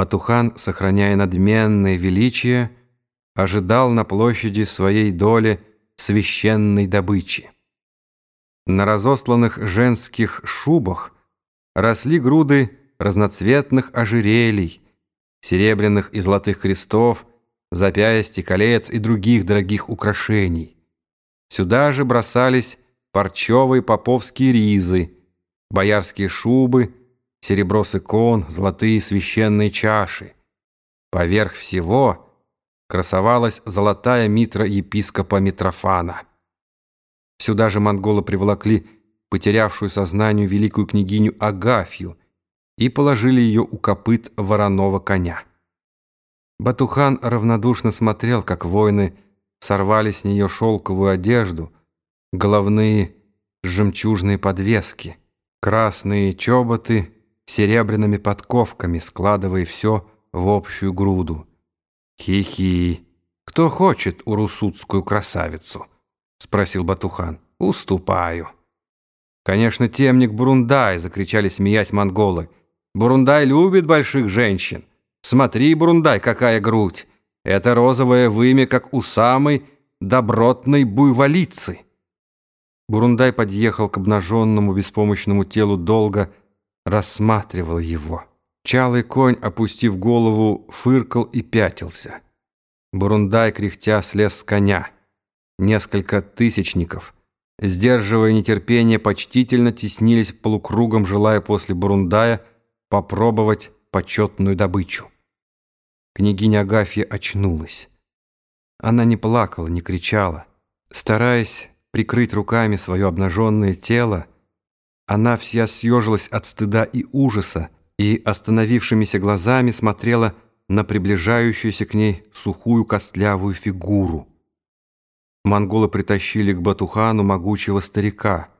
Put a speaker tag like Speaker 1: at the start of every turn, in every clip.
Speaker 1: Батухан, сохраняя надменное величие, ожидал на площади своей доли священной добычи. На разосланных женских шубах росли груды разноцветных ожерелий, серебряных и золотых крестов, запястья, колец и других дорогих украшений. Сюда же бросались парчевые поповские ризы, боярские шубы, серебро с икон, золотые священные чаши. Поверх всего красовалась золотая митра епископа Митрофана. Сюда же монголы приволокли потерявшую сознанию великую княгиню Агафью и положили ее у копыт вороного коня. Батухан равнодушно смотрел, как воины сорвали с нее шелковую одежду, головные жемчужные подвески, красные чоботы серебряными подковками, складывая все в общую груду. «Хи-хи! Кто хочет урусутскую красавицу?» — спросил Батухан. «Уступаю». «Конечно, темник Бурундай!» — закричали, смеясь монголы. «Бурундай любит больших женщин! Смотри, Бурундай, какая грудь! Это розовое вымя, как у самой добротной буйволицы!» Бурундай подъехал к обнаженному беспомощному телу долго, рассматривал его. Чалый конь, опустив голову, фыркал и пятился. Бурундай, кряхтя, слез с коня. Несколько тысячников, сдерживая нетерпение, почтительно теснились полукругом, желая после Бурундая попробовать почетную добычу. Княгиня Агафья очнулась. Она не плакала, не кричала. Стараясь прикрыть руками свое обнаженное тело, она вся съежилась от стыда и ужаса и остановившимися глазами смотрела на приближающуюся к ней сухую костлявую фигуру. Монголы притащили к Батухану могучего старика.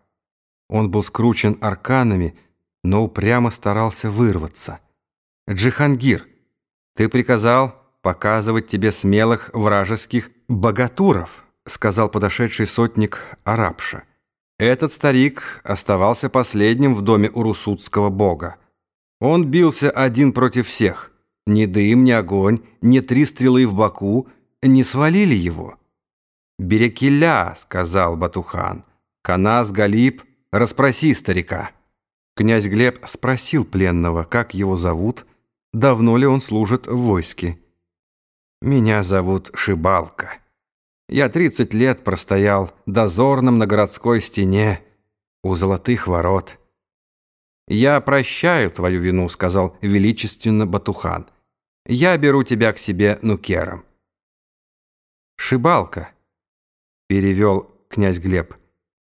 Speaker 1: Он был скручен арканами, но упрямо старался вырваться. «Джихангир, ты приказал показывать тебе смелых вражеских богатуров», сказал подошедший сотник Арабша. Этот старик оставался последним в доме урусутского бога. Он бился один против всех. Ни дым, ни огонь, ни три стрелы в боку не свалили его. «Берекиля», — сказал Батухан. «Канас, Галиб, расспроси старика». Князь Глеб спросил пленного, как его зовут, давно ли он служит в войске. «Меня зовут Шибалка». Я тридцать лет простоял дозорным на городской стене у золотых ворот. «Я прощаю твою вину», — сказал величественно Батухан. «Я беру тебя к себе нукером». «Шибалка», — перевел князь Глеб.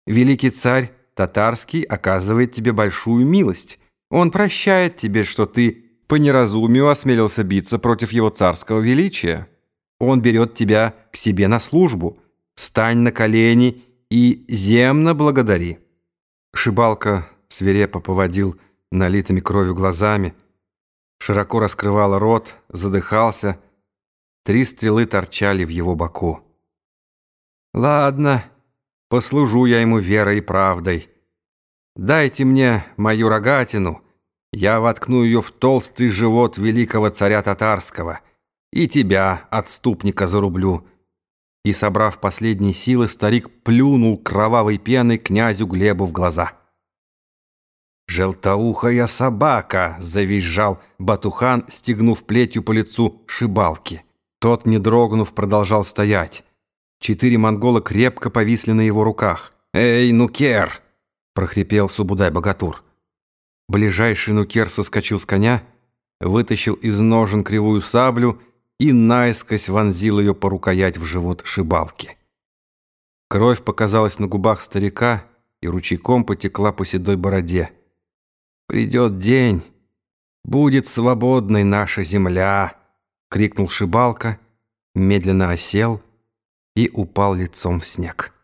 Speaker 1: «Великий царь татарский оказывает тебе большую милость. Он прощает тебе, что ты по неразумию осмелился биться против его царского величия». Он берет тебя к себе на службу. Стань на колени и земно благодари». Шибалка свирепо поводил налитыми кровью глазами, широко раскрывал рот, задыхался. Три стрелы торчали в его боку. «Ладно, послужу я ему верой и правдой. Дайте мне мою рогатину, я воткну ее в толстый живот великого царя татарского» и тебя, отступника, зарублю». И, собрав последние силы, старик плюнул кровавой пеной князю Глебу в глаза. «Желтоухая собака!» — завизжал Батухан, стегнув плетью по лицу шибалки. Тот, не дрогнув, продолжал стоять. Четыре монгола крепко повисли на его руках. «Эй, нукер!» — прохрипел Субудай-богатур. Ближайший нукер соскочил с коня, вытащил из ножен кривую саблю и наискось вонзил ее по рукоять в живот шибалки. Кровь показалась на губах старика и ручейком потекла по седой бороде. «Придет день, будет свободной наша земля!» — крикнул шибалка, медленно осел и упал лицом в снег.